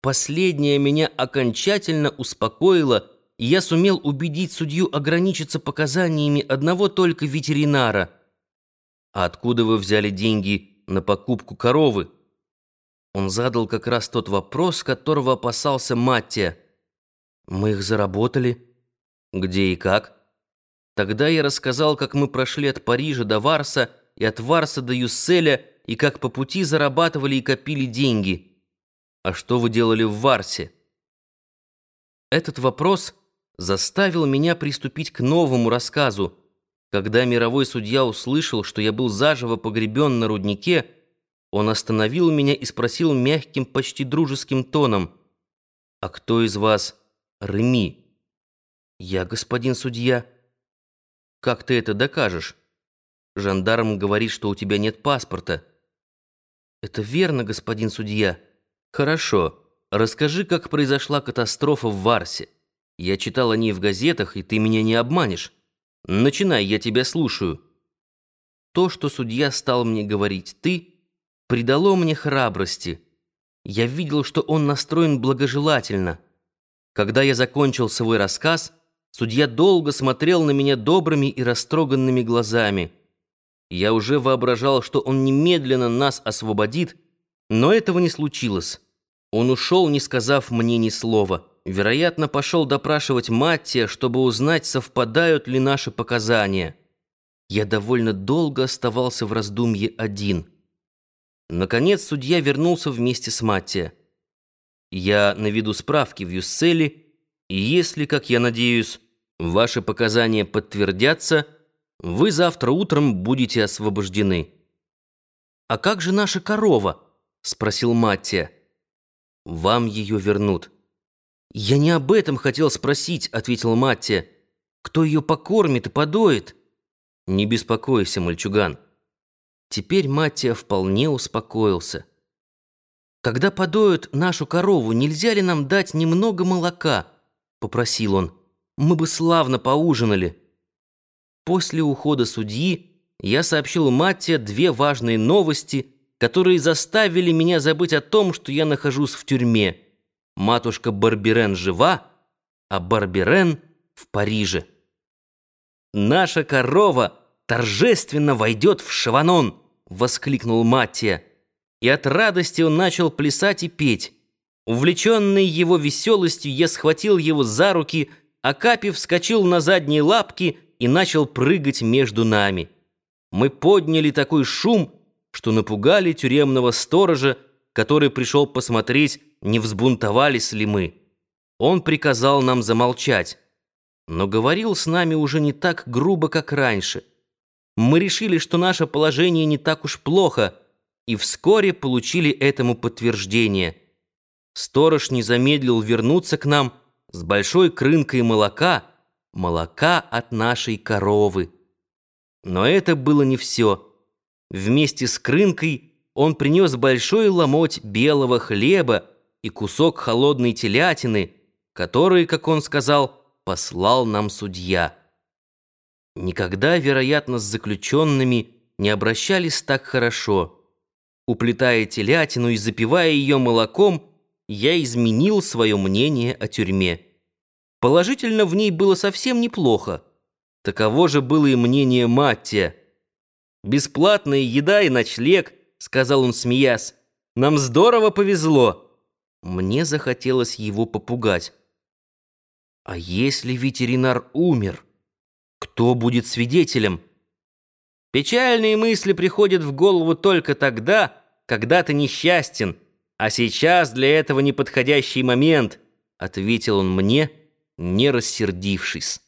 Последнее меня окончательно успокоило, и я сумел убедить судью ограничиться показаниями одного только ветеринара. «А откуда вы взяли деньги на покупку коровы?» Он задал как раз тот вопрос, которого опасался Маттия. «Мы их заработали. Где и как?» Тогда я рассказал, как мы прошли от Парижа до Варса и от Варса до Юсселя, и как по пути зарабатывали и копили деньги. «А что вы делали в Варсе?» Этот вопрос заставил меня приступить к новому рассказу. Когда мировой судья услышал, что я был заживо погребен на руднике, он остановил меня и спросил мягким, почти дружеским тоном, «А кто из вас Реми?» «Я, господин судья». «Как ты это докажешь?» «Жандарм говорит, что у тебя нет паспорта». «Это верно, господин судья». «Хорошо. Расскажи, как произошла катастрофа в Варсе. Я читал о ней в газетах, и ты меня не обманешь. Начинай, я тебя слушаю». То, что судья стал мне говорить «ты», придало мне храбрости. Я видел, что он настроен благожелательно. Когда я закончил свой рассказ, судья долго смотрел на меня добрыми и растроганными глазами. Я уже воображал, что он немедленно нас освободит, но этого не случилось. Он ушел, не сказав мне ни слова. Вероятно, пошел допрашивать Маттия, чтобы узнать, совпадают ли наши показания. Я довольно долго оставался в раздумье один. Наконец судья вернулся вместе с Маттия. Я наведу справки в Юсселе, и если, как я надеюсь, ваши показания подтвердятся, вы завтра утром будете освобождены. «А как же наша корова?» — спросил Маттия. «Вам ее вернут». «Я не об этом хотел спросить», — ответил Маттия. «Кто ее покормит и подоит?» «Не беспокойся, мальчуган». Теперь Маттия вполне успокоился. «Когда подоют нашу корову, нельзя ли нам дать немного молока?» — попросил он. «Мы бы славно поужинали». После ухода судьи я сообщил Маттия две важные новости, которые заставили меня забыть о том, что я нахожусь в тюрьме. Матушка Барберен жива, а Барберен в Париже. «Наша корова!» торжественно войдет в Шаванон!» — воскликнул Маттия. И от радости он начал плясать и петь. Увлеченный его веселостью, я схватил его за руки, а Капи вскочил на задние лапки и начал прыгать между нами. Мы подняли такой шум, что напугали тюремного сторожа, который пришел посмотреть, не взбунтовались ли мы. Он приказал нам замолчать, но говорил с нами уже не так грубо, как раньше — мы решили, что наше положение не так уж плохо, и вскоре получили этому подтверждение. Сторож не замедлил вернуться к нам с большой крынкой молока, молока от нашей коровы. Но это было не все. Вместе с крынкой он принес большой ломоть белого хлеба и кусок холодной телятины, который, как он сказал, послал нам судья. Никогда, вероятно, с заключенными не обращались так хорошо. Уплетая телятину и запивая ее молоком, я изменил свое мнение о тюрьме. Положительно, в ней было совсем неплохо. Таково же было и мнение Маттия. «Бесплатная еда и ночлег», — сказал он, смеясь. «Нам здорово повезло». Мне захотелось его попугать. «А если ветеринар умер?» Кто будет свидетелем? Печальные мысли приходят в голову только тогда, когда ты несчастен, а сейчас для этого неподходящий момент, ответил он мне, не рассердившись.